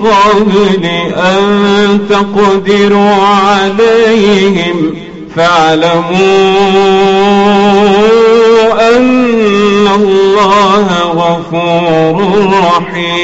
قبل أن تقدروا عليهم فاعلموا أن الله غفور رحيم